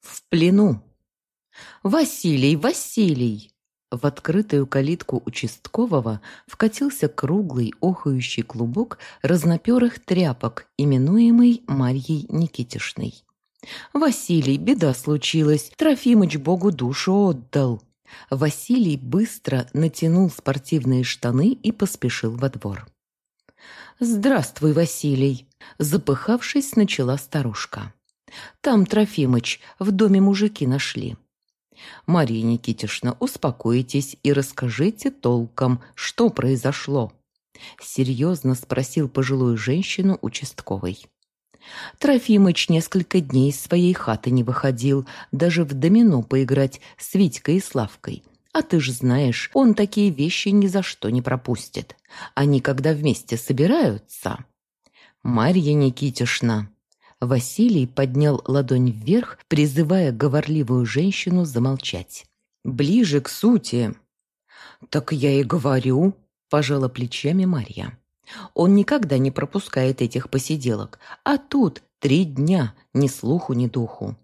В плену. «Василий, Василий!» В открытую калитку участкового вкатился круглый охающий клубок разноперых тряпок, именуемый Марьей Никитишной. «Василий, беда случилась, Трофимыч Богу душу отдал!» Василий быстро натянул спортивные штаны и поспешил во двор. «Здравствуй, Василий!» Запыхавшись, начала старушка. «Там Трофимыч, в доме мужики нашли. Мария Никитишна, успокойтесь и расскажите толком, что произошло. Серьезно спросил пожилую женщину участковый. Трофимыч несколько дней из своей хаты не выходил, даже в домино поиграть с Витькой и Славкой. А ты ж знаешь, он такие вещи ни за что не пропустит. Они, когда вместе собираются... Марья Никитишна, Василий поднял ладонь вверх, призывая говорливую женщину замолчать. «Ближе к сути». «Так я и говорю», – пожала плечами Марья. «Он никогда не пропускает этих посиделок, а тут три дня ни слуху, ни духу».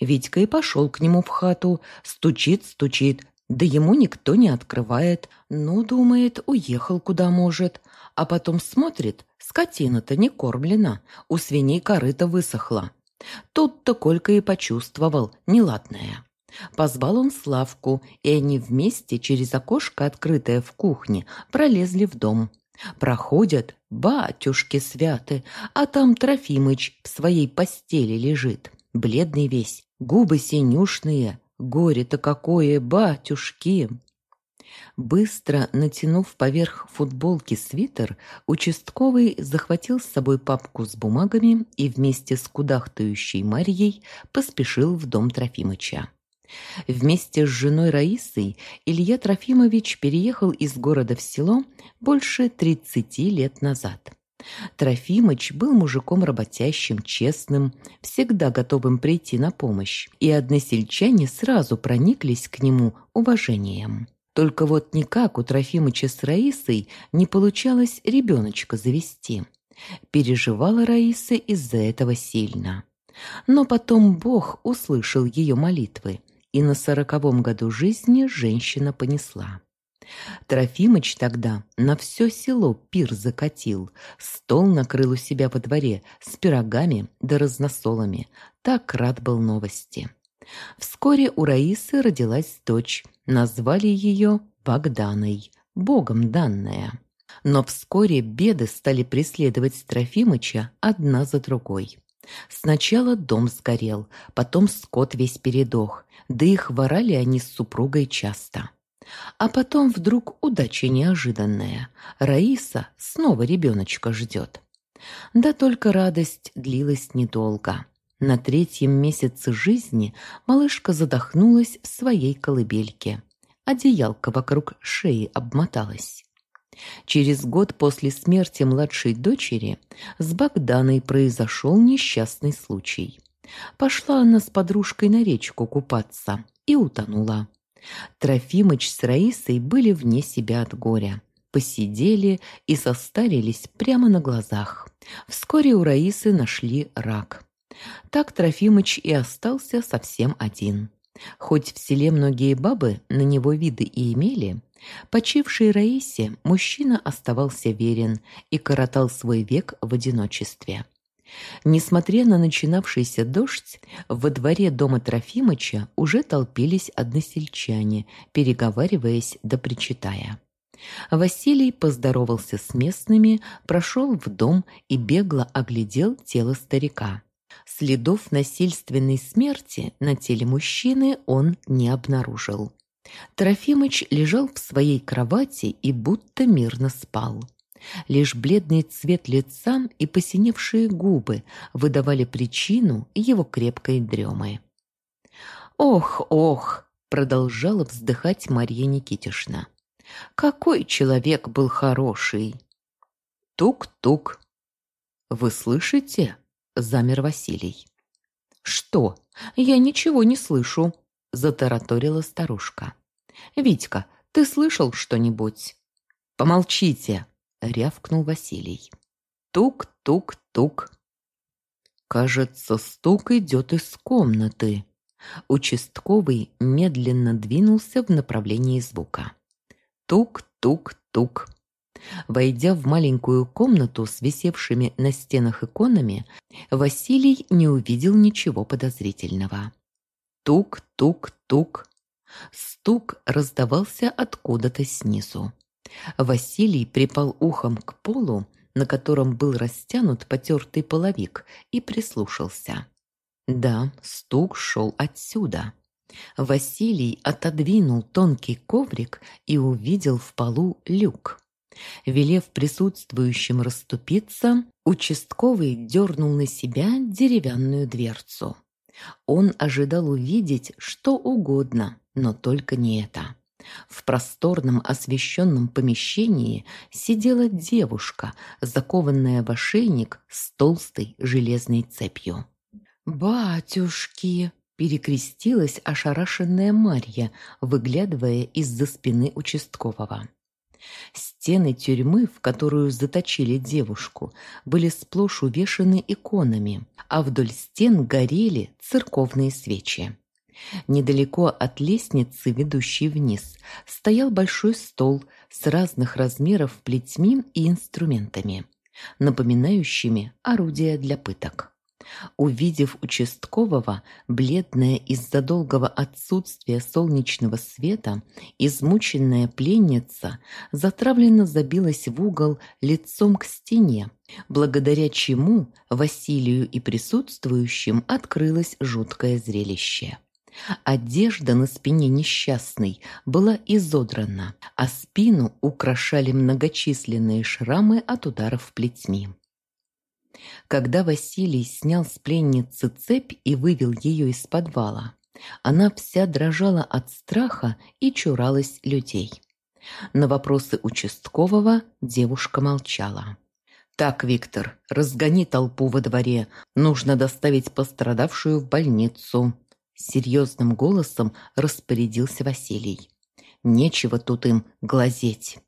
Витька и пошел к нему в хату, стучит, стучит, да ему никто не открывает. Ну, думает, уехал куда может. А потом смотрит, скотина-то не кормлена, у свиней корыто высохла. Тут-то Колька и почувствовал неладное. Позвал он Славку, и они вместе через окошко, открытое в кухне, пролезли в дом. Проходят, батюшки святы, а там Трофимыч в своей постели лежит, бледный весь, губы синюшные, горе-то какое, батюшки! Быстро натянув поверх футболки свитер, участковый захватил с собой папку с бумагами и вместе с кудахтающей Марьей поспешил в дом Трофимыча. Вместе с женой Раисой Илья Трофимович переехал из города в село больше 30 лет назад. Трофимыч был мужиком работящим, честным, всегда готовым прийти на помощь, и односельчане сразу прониклись к нему уважением. Только вот никак у Трофимыча с Раисой не получалось ребеночка завести. Переживала Раиса из-за этого сильно. Но потом Бог услышал ее молитвы, и на сороковом году жизни женщина понесла. Трофимыч тогда на все село пир закатил, стол накрыл у себя во дворе с пирогами да разносолами. Так рад был новости. Вскоре у Раисы родилась дочь, назвали ее Богданой, богом данная. Но вскоре беды стали преследовать Трофимыча одна за другой. Сначала дом сгорел, потом скот весь передох, да и хворали они с супругой часто. А потом вдруг удача неожиданная. Раиса снова ребеночка ждет. Да только радость длилась недолго. На третьем месяце жизни малышка задохнулась в своей колыбельке. Одеялка вокруг шеи обмоталась. Через год после смерти младшей дочери с Богданой произошел несчастный случай. Пошла она с подружкой на речку купаться и утонула. Трофимыч с Раисой были вне себя от горя. Посидели и состарились прямо на глазах. Вскоре у Раисы нашли рак. Так Трофимыч и остался совсем один. Хоть в селе многие бабы на него виды и имели, почившей Раисе мужчина оставался верен и коротал свой век в одиночестве. Несмотря на начинавшийся дождь, во дворе дома Трофимыча уже толпились односельчане, переговариваясь да причитая. Василий поздоровался с местными, прошел в дом и бегло оглядел тело старика. Следов насильственной смерти на теле мужчины он не обнаружил. Трофимыч лежал в своей кровати и будто мирно спал. Лишь бледный цвет лица и посиневшие губы выдавали причину его крепкой дремы. «Ох, ох!» – продолжала вздыхать Марья Никитишна. «Какой человек был хороший!» Тук-тук. «Вы слышите?» – замер Василий. «Что? Я ничего не слышу», – затараторила старушка. «Витька, ты слышал что-нибудь?» «Помолчите!» рявкнул Василий. Тук-тук-тук. Кажется, стук идет из комнаты. Участковый медленно двинулся в направлении звука. Тук-тук-тук. Войдя в маленькую комнату с висевшими на стенах иконами, Василий не увидел ничего подозрительного. Тук-тук-тук. Стук раздавался откуда-то снизу. Василий припал ухом к полу, на котором был растянут потертый половик, и прислушался. Да, стук шел отсюда. Василий отодвинул тонкий коврик и увидел в полу люк. Велев присутствующим расступиться, участковый дернул на себя деревянную дверцу. Он ожидал увидеть что угодно, но только не это. В просторном освещенном помещении сидела девушка, закованная в ошейник с толстой железной цепью. «Батюшки!» – перекрестилась ошарашенная Марья, выглядывая из-за спины участкового. Стены тюрьмы, в которую заточили девушку, были сплошь увешаны иконами, а вдоль стен горели церковные свечи. Недалеко от лестницы, ведущей вниз, стоял большой стол с разных размеров плетьми и инструментами, напоминающими орудия для пыток. Увидев участкового, бледная из-за долгого отсутствия солнечного света, измученная пленница затравленно забилась в угол лицом к стене, благодаря чему Василию и присутствующим открылось жуткое зрелище. Одежда на спине несчастной была изодрана, а спину украшали многочисленные шрамы от ударов плетьми. Когда Василий снял с пленницы цепь и вывел ее из подвала, она вся дрожала от страха и чуралась людей. На вопросы участкового девушка молчала. «Так, Виктор, разгони толпу во дворе. Нужно доставить пострадавшую в больницу», Серьезным голосом распорядился Василий. Нечего тут им глазеть.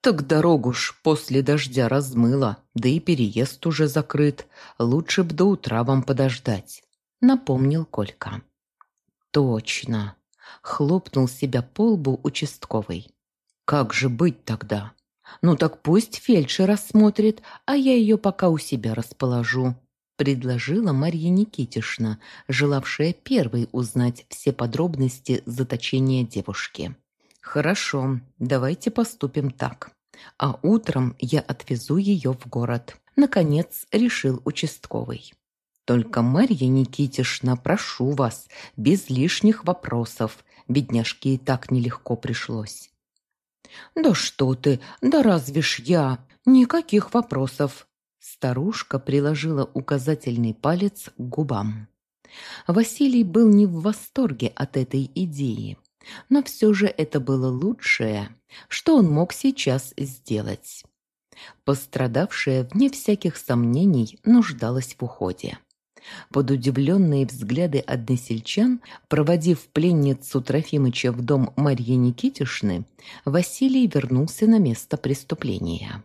Так дорогу ж после дождя размыло, да и переезд уже закрыт. Лучше б до утра вам подождать, напомнил Колька. Точно. Хлопнул себя по лбу участковый. Как же быть тогда? Ну так пусть фельдшер рассмотрит, а я ее пока у себя расположу предложила Марья Никитишна, желавшая первой узнать все подробности заточения девушки. «Хорошо, давайте поступим так. А утром я отвезу ее в город», – наконец решил участковый. «Только, Марья Никитишна, прошу вас, без лишних вопросов. Бедняжке и так нелегко пришлось». «Да что ты, да разве ж я? Никаких вопросов», Старушка приложила указательный палец к губам. Василий был не в восторге от этой идеи, но все же это было лучшее, что он мог сейчас сделать. Пострадавшая, вне всяких сомнений, нуждалась в уходе. Под удивленные взгляды односельчан, проводив пленницу Трофимыча в дом Марьи Никитишны, Василий вернулся на место преступления.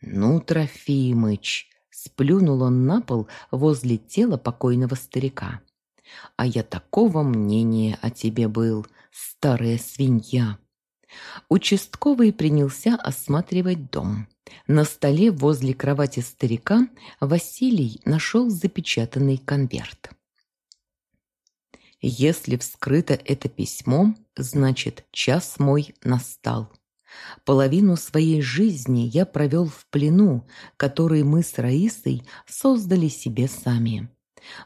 «Ну, Трофимыч!» – сплюнул он на пол возле тела покойного старика. «А я такого мнения о тебе был, старая свинья!» Участковый принялся осматривать дом. На столе возле кровати старика Василий нашел запечатанный конверт. «Если вскрыто это письмо, значит, час мой настал». Половину своей жизни я провел в плену, который мы с Раисой создали себе сами.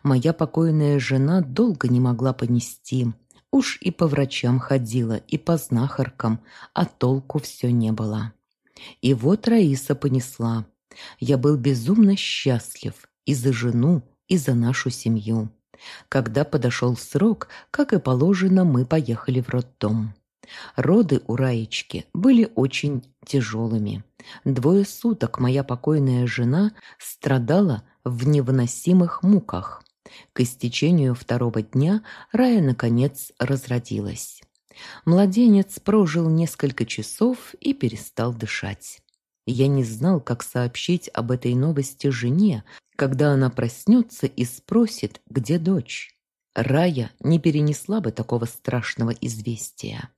Моя покойная жена долго не могла понести. Уж и по врачам ходила, и по знахаркам, а толку все не было. И вот Раиса понесла. Я был безумно счастлив и за жену, и за нашу семью. Когда подошел срок, как и положено, мы поехали в роддом. Роды у Раечки были очень тяжелыми. Двое суток моя покойная жена страдала в невыносимых муках. К истечению второго дня Рая, наконец, разродилась. Младенец прожил несколько часов и перестал дышать. Я не знал, как сообщить об этой новости жене, когда она проснется и спросит, где дочь. Рая не перенесла бы такого страшного известия.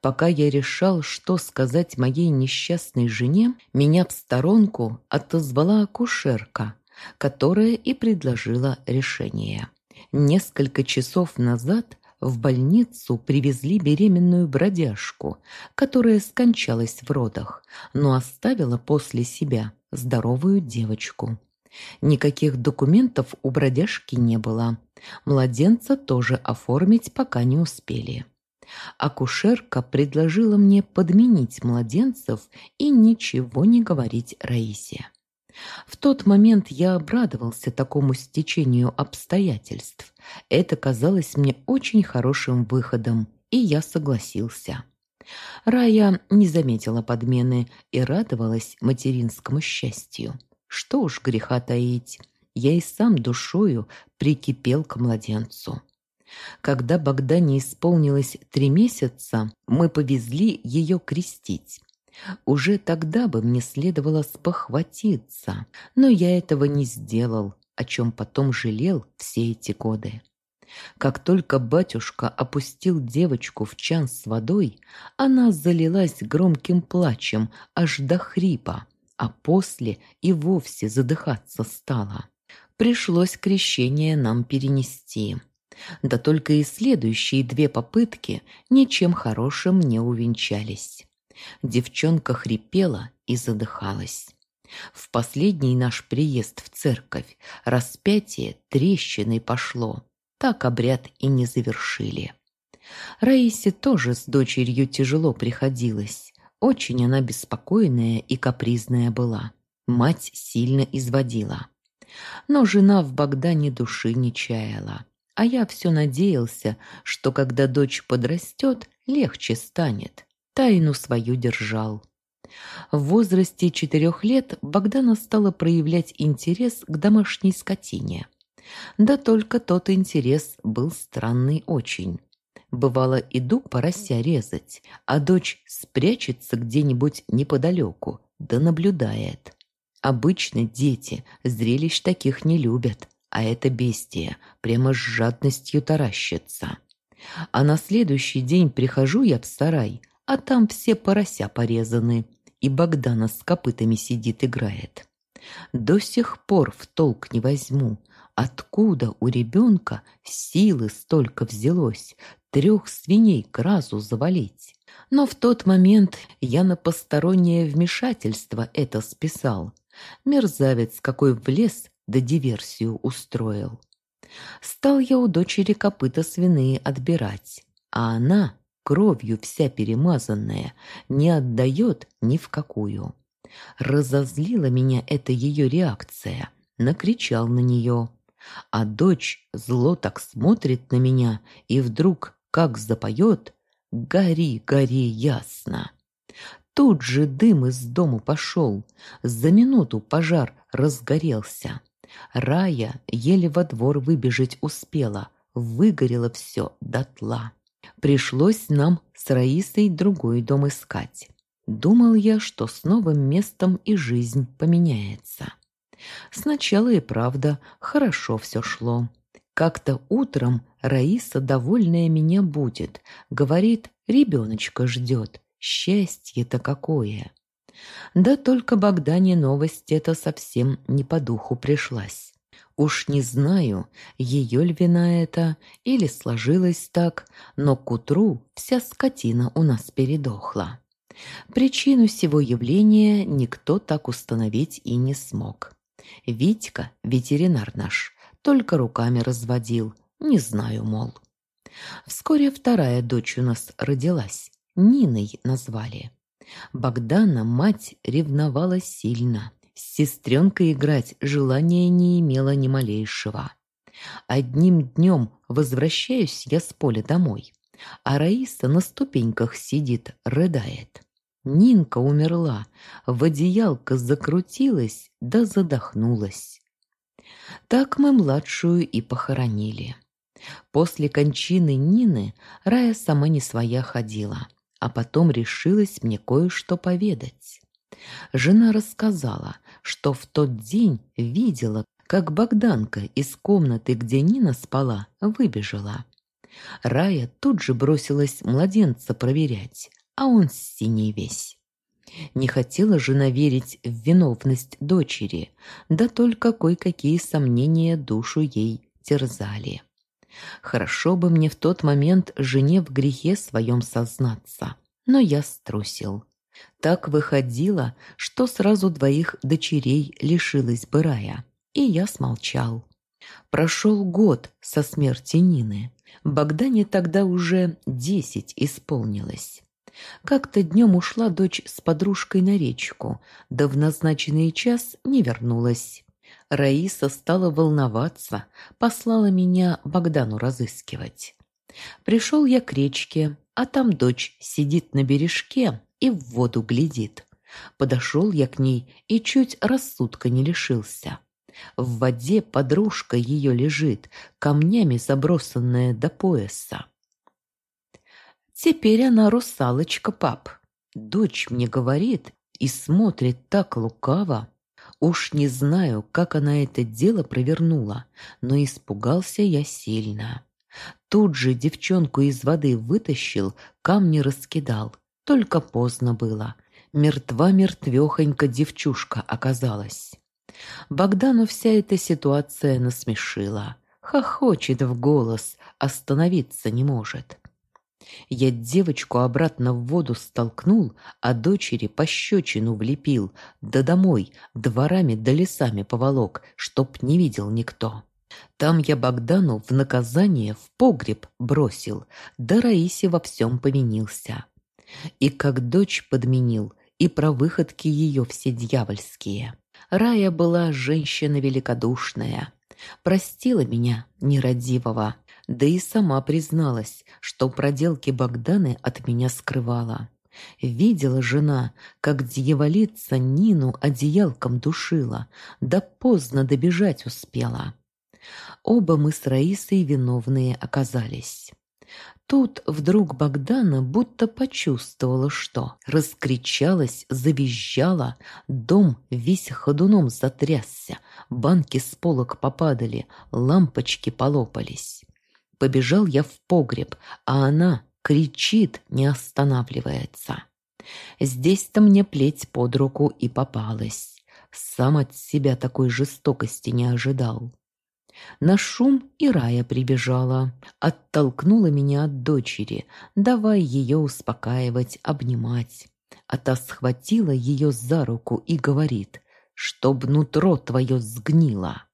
Пока я решал, что сказать моей несчастной жене, меня в сторонку отозвала акушерка, которая и предложила решение. Несколько часов назад в больницу привезли беременную бродяжку, которая скончалась в родах, но оставила после себя здоровую девочку. Никаких документов у бродяжки не было. Младенца тоже оформить пока не успели. Акушерка предложила мне подменить младенцев и ничего не говорить Раисе. В тот момент я обрадовался такому стечению обстоятельств. Это казалось мне очень хорошим выходом, и я согласился. Рая не заметила подмены и радовалась материнскому счастью. Что уж греха таить, я и сам душою прикипел к младенцу. Когда Богдане исполнилось три месяца, мы повезли ее крестить. Уже тогда бы мне следовало спохватиться, но я этого не сделал, о чем потом жалел все эти годы. Как только батюшка опустил девочку в чан с водой, она залилась громким плачем аж до хрипа, а после и вовсе задыхаться стала. Пришлось крещение нам перенести. Да только и следующие две попытки ничем хорошим не увенчались. Девчонка хрипела и задыхалась. В последний наш приезд в церковь распятие трещиной пошло. Так обряд и не завершили. Раисе тоже с дочерью тяжело приходилось. Очень она беспокойная и капризная была. Мать сильно изводила. Но жена в Богдане души не чаяла. А я все надеялся, что когда дочь подрастет, легче станет тайну свою держал. В возрасте четырех лет Богдана стала проявлять интерес к домашней скотине. Да только тот интерес был странный очень. Бывало, иду порося резать, а дочь спрячется где-нибудь неподалеку, да наблюдает. Обычно дети зрелищ таких не любят, а это бестия прямо с жадностью таращится. А на следующий день прихожу я в сарай, а там все порося порезаны, и Богдана с копытами сидит играет. До сих пор в толк не возьму, откуда у ребенка силы столько взялось трех свиней к разу завалить. Но в тот момент я на постороннее вмешательство это списал. Мерзавец какой влез, да диверсию устроил. Стал я у дочери копыта свиные отбирать, а она кровью вся перемазанная, не отдает ни в какую. Разозлила меня эта ее реакция, накричал на нее. А дочь зло так смотрит на меня и вдруг, как запоет, «Гори, гори ясно!» Тут же дым из дому пошел, за минуту пожар разгорелся. Рая еле во двор выбежать успела, выгорело все дотла. Пришлось нам с Раисой другой дом искать. Думал я, что с новым местом и жизнь поменяется. Сначала и правда хорошо все шло. Как-то утром Раиса, довольная меня будет, говорит, ребеночка ждет. Счастье-то какое! Да только Богдане новость эта совсем не по духу пришлась. Уж не знаю, ее ль вина это или сложилось так, но к утру вся скотина у нас передохла. Причину всего явления никто так установить и не смог. Витька, ветеринар наш, только руками разводил, не знаю, мол. Вскоре вторая дочь у нас родилась, Ниной назвали. Богдана мать ревновала сильно. С сестренкой играть желания не имела ни малейшего. Одним днем возвращаюсь я с поля домой, а Раиса на ступеньках сидит, рыдает. Нинка умерла, в одеялко закрутилась да задохнулась. Так мы младшую и похоронили. После кончины Нины Рая сама не своя ходила, а потом решилась мне кое-что поведать. Жена рассказала, что в тот день видела, как Богданка из комнаты, где Нина спала, выбежала. Рая тут же бросилась младенца проверять, а он с синей весь. Не хотела жена верить в виновность дочери, да только кое-какие сомнения душу ей терзали. Хорошо бы мне в тот момент жене в грехе своем сознаться, но я струсил. Так выходило, что сразу двоих дочерей лишилась бы рая, и я смолчал. Прошел год со смерти Нины. Богдане тогда уже десять исполнилось. Как-то днем ушла дочь с подружкой на речку, да в назначенный час не вернулась. Раиса стала волноваться, послала меня Богдану разыскивать. Пришел я к речке, а там дочь сидит на бережке и в воду глядит. Подошел я к ней и чуть рассудка не лишился. В воде подружка ее лежит, камнями забросанная до пояса. Теперь она русалочка, пап. Дочь мне говорит и смотрит так лукаво. Уж не знаю, как она это дело провернула, но испугался я сильно. Тут же девчонку из воды вытащил, камни раскидал. Только поздно было. Мертва мертвехонька девчушка оказалась. Богдану вся эта ситуация насмешила. Хохочет в голос, остановиться не может. Я девочку обратно в воду столкнул, а дочери пощечину влепил, да домой, дворами да лесами поволок, чтоб не видел никто. Там я Богдану в наказание в погреб бросил, да Раисе во всем повинился. И как дочь подменил, и про выходки ее все дьявольские. Рая была женщина великодушная, простила меня, нерадивого, да и сама призналась, что проделки Богданы от меня скрывала. Видела жена, как дьяволица Нину одеялком душила, да поздно добежать успела. Оба мы с Раисой виновные оказались. Тут вдруг Богдана будто почувствовала, что. Раскричалась, завизжала, дом весь ходуном затрясся, банки с полок попадали, лампочки полопались. Побежал я в погреб, а она кричит, не останавливается. Здесь-то мне плеть под руку и попалась. Сам от себя такой жестокости не ожидал. На шум и Рая прибежала, оттолкнула меня от дочери, давай ее успокаивать, обнимать. А та схватила ее за руку и говорит, чтоб нутро твое сгнило.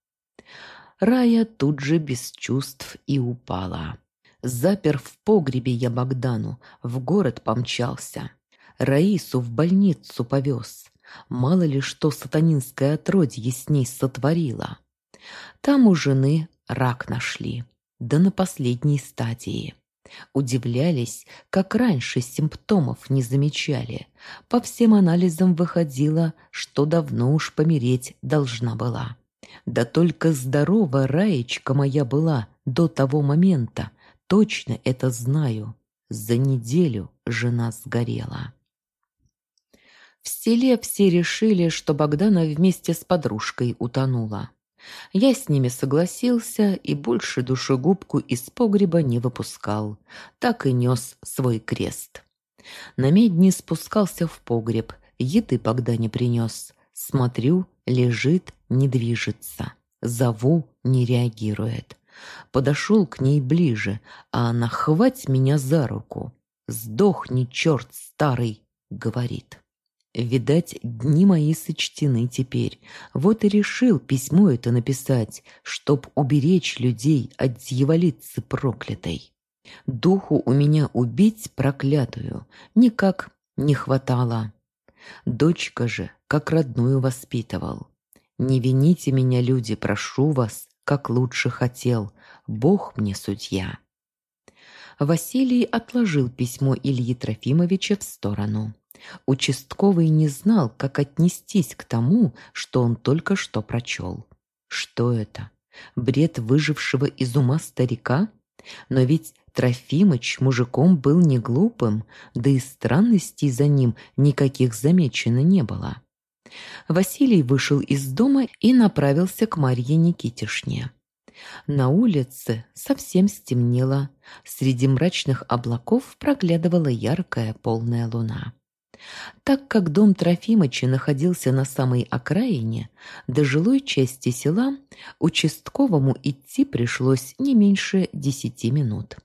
Рая тут же без чувств и упала. Запер в погребе я Богдану, в город помчался. Раису в больницу повез. Мало ли что сатанинское отродье с ней сотворило. Там у жены рак нашли, да на последней стадии. Удивлялись, как раньше симптомов не замечали. По всем анализам выходило, что давно уж помереть должна была. Да только здорова Раечка моя была до того момента, точно это знаю. За неделю жена сгорела. В селе все решили, что Богдана вместе с подружкой утонула. Я с ними согласился и больше душегубку из погреба не выпускал, так и нес свой крест. На медни спускался в погреб, еды Богдане принес. Смотрю, лежит, не движется. Зову, не реагирует. Подошел к ней ближе, а она хвать меня за руку. «Сдохни, черт старый!» — говорит. Видать, дни мои сочтены теперь. Вот и решил письмо это написать, чтоб уберечь людей от дьяволицы проклятой. Духу у меня убить проклятую никак не хватало. Дочка же, как родную воспитывал. Не вините меня, люди, прошу вас, как лучше хотел. Бог мне судья. Василий отложил письмо Ильи Трофимовича в сторону. Участковый не знал, как отнестись к тому, что он только что прочел. Что это? Бред выжившего из ума старика? Но ведь Трофимыч мужиком был не глупым, да и странностей за ним никаких замечено не было. Василий вышел из дома и направился к Марье Никитишне. На улице совсем стемнело, среди мрачных облаков проглядывала яркая полная луна. Так как дом Трофимыча находился на самой окраине, до жилой части села участковому идти пришлось не меньше десяти минут.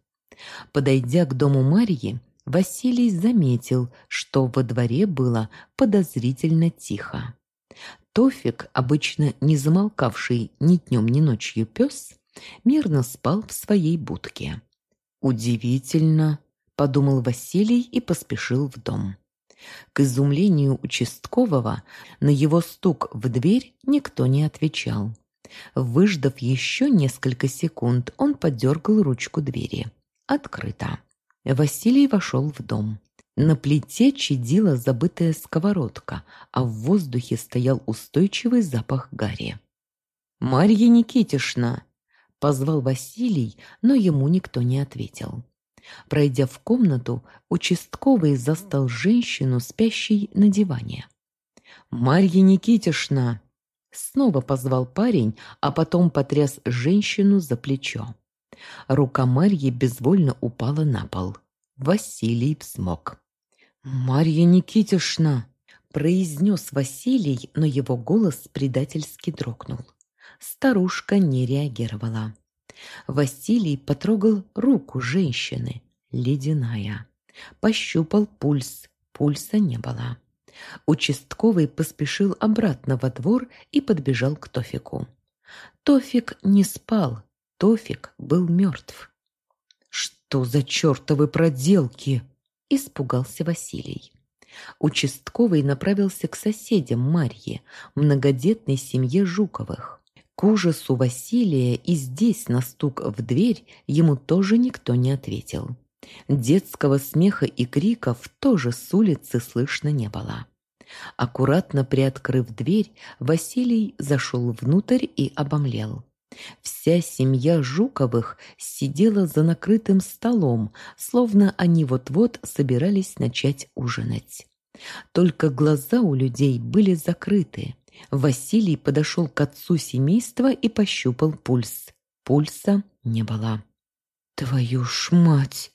Подойдя к дому Марьи, Василий заметил, что во дворе было подозрительно тихо. Тофик, обычно не замолкавший ни днем, ни ночью пес, мирно спал в своей будке. «Удивительно», — подумал Василий и поспешил в дом. К изумлению участкового на его стук в дверь никто не отвечал. Выждав еще несколько секунд, он подергал ручку двери. Открыто. Василий вошел в дом. На плите чадила забытая сковородка, а в воздухе стоял устойчивый запах гари. «Марья Никитишна!» – позвал Василий, но ему никто не ответил. Пройдя в комнату, участковый застал женщину, спящей на диване. «Марья Никитишна!» Снова позвал парень, а потом потряс женщину за плечо. Рука Марьи безвольно упала на пол. Василий взмок. «Марья Никитишна!» произнес Василий, но его голос предательски дрогнул. Старушка не реагировала. Василий потрогал руку женщины, ледяная. Пощупал пульс, пульса не было. Участковый поспешил обратно во двор и подбежал к Тофику. Тофик не спал, Тофик был мертв. «Что за чертовы проделки?» – испугался Василий. Участковый направился к соседям Марье, многодетной семье Жуковых. К ужасу Василия и здесь на стук в дверь ему тоже никто не ответил. Детского смеха и криков тоже с улицы слышно не было. Аккуратно приоткрыв дверь, Василий зашел внутрь и обомлел. Вся семья Жуковых сидела за накрытым столом, словно они вот-вот собирались начать ужинать. Только глаза у людей были закрыты. Василий подошел к отцу семейства и пощупал пульс. Пульса не было. «Твою ж мать!»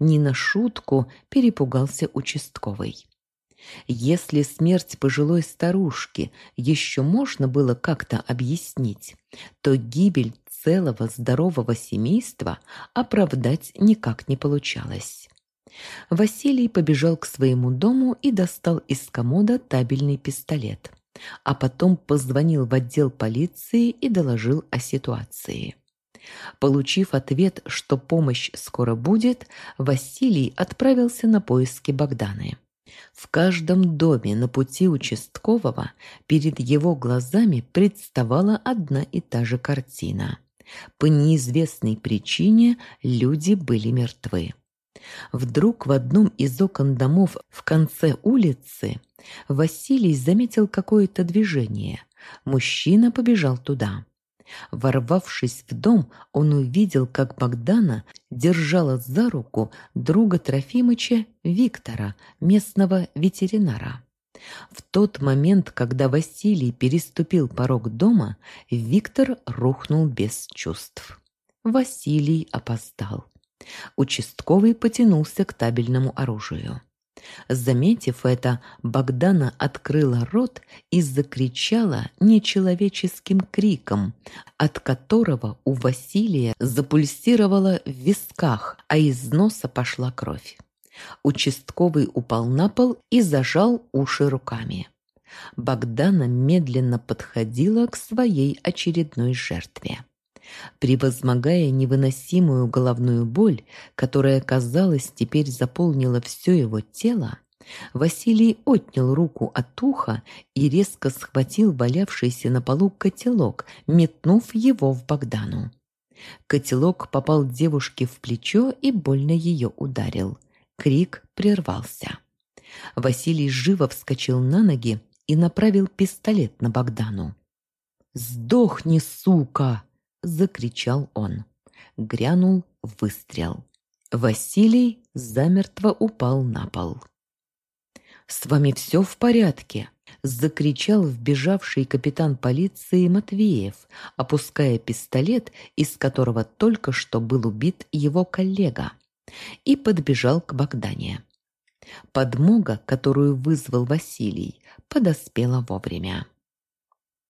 Не на шутку перепугался участковый. Если смерть пожилой старушки еще можно было как-то объяснить, то гибель целого здорового семейства оправдать никак не получалось. Василий побежал к своему дому и достал из комода табельный пистолет а потом позвонил в отдел полиции и доложил о ситуации. Получив ответ, что помощь скоро будет, Василий отправился на поиски Богданы. В каждом доме на пути участкового перед его глазами представала одна и та же картина. По неизвестной причине люди были мертвы. Вдруг в одном из окон домов в конце улицы Василий заметил какое-то движение. Мужчина побежал туда. Ворвавшись в дом, он увидел, как Богдана держала за руку друга Трофимыча Виктора, местного ветеринара. В тот момент, когда Василий переступил порог дома, Виктор рухнул без чувств. Василий опоздал. Участковый потянулся к табельному оружию. Заметив это, Богдана открыла рот и закричала нечеловеческим криком, от которого у Василия запульсировало в висках, а из носа пошла кровь. Участковый упал на пол и зажал уши руками. Богдана медленно подходила к своей очередной жертве. Превозмогая невыносимую головную боль, которая, казалось, теперь заполнила все его тело, Василий отнял руку от уха и резко схватил валявшийся на полу котелок, метнув его в Богдану. Котелок попал девушке в плечо и больно ее ударил. Крик прервался. Василий живо вскочил на ноги и направил пистолет на Богдану. «Сдохни, сука!» — закричал он. Грянул выстрел. Василий замертво упал на пол. «С вами все в порядке?» – закричал вбежавший капитан полиции Матвеев, опуская пистолет, из которого только что был убит его коллега, и подбежал к Богдане. Подмога, которую вызвал Василий, подоспела вовремя.